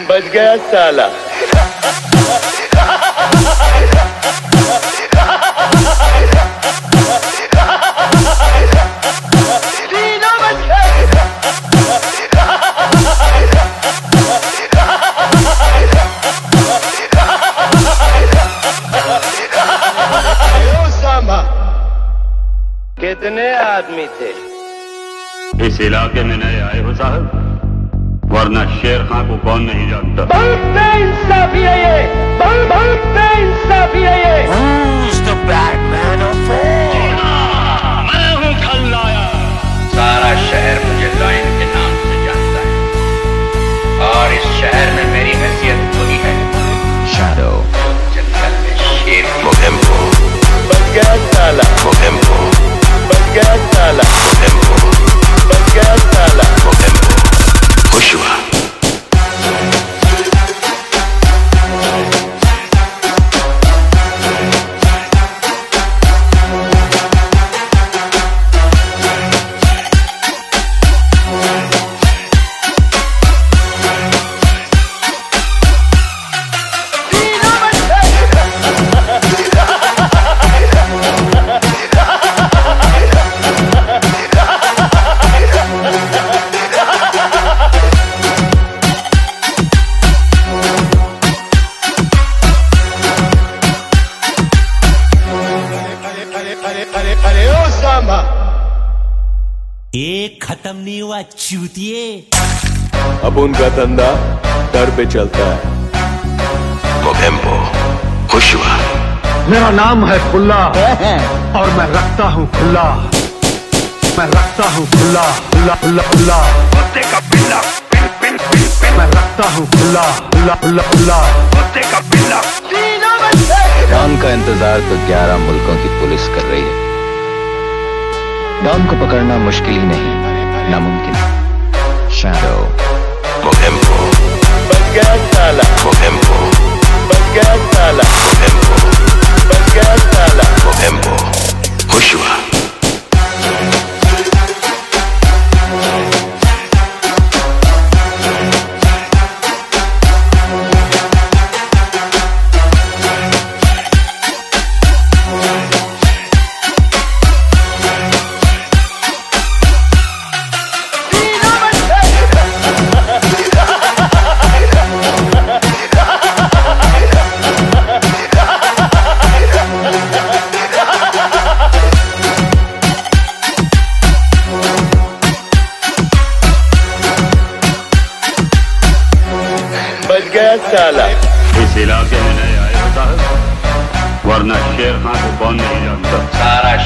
बच गया साला। कितने आदमी थे? इस इलाके में नए आए हो साहब। वरना शेर खां को कौन नहीं जानता? है ये। बेइंसाफी ओसामा एक खत्म नहीं हुआ चूतिए। अब उनका धंधा दर पे चलता है। Mogembo. Joshua. मेरा नाम है खुल्ला और मैं रखता हूँ खुल्ला। मैं रखता हूँ खुल्ला खुल्ला खुल्ला खुल्ला। कुत्ते का खुला खुला खुला खुला मैं रखता हूँ खुल्ला खुला खुला खुला डॉन का इंतज़ार तो 11 मुल्कों की पुलिस कर रही है। डॉन को पकड़ना मुश्किल ही नहीं नामुमकिन शैडो बच गया साला इस इलाके में नए आए हो साहब वरना शेर खां को कौन नहीं जानता सारा